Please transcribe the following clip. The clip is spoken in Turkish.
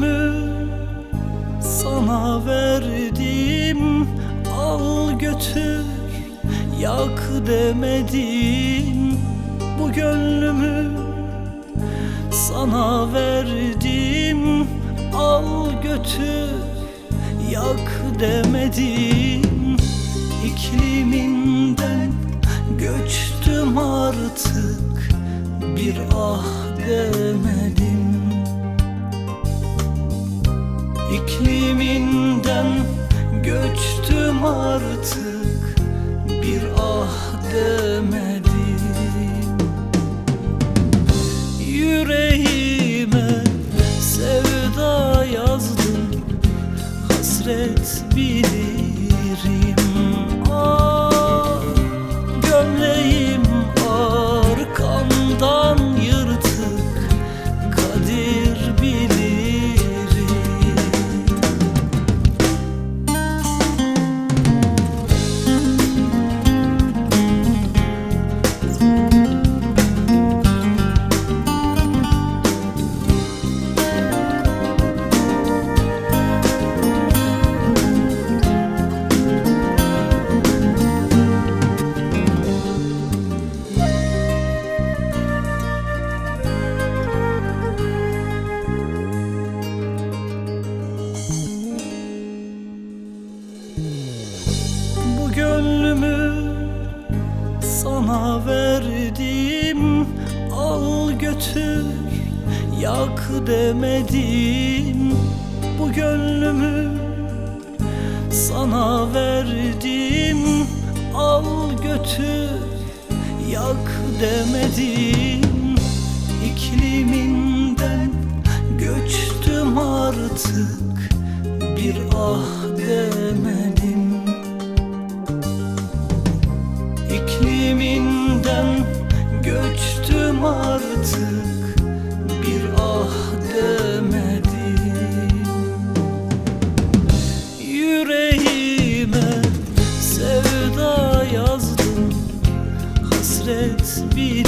gönlümü sana verdim. Al götür yak demedim. Bu gönlümü sana verdim. Al götür yak demedim. İkliminden göçtüm artık. Bir ah demedim İkliminden göçtüm artık Bir ah demedim. Yüreğime sevda yazdım Hasret bilirim Bu gönlümü sana verdim. Al götür yak demedim. Bu gönlümü sana verdim. Al götür yak demedim artık Bir ah demedim. Yüreğime sevda yazdım Hasret bilirim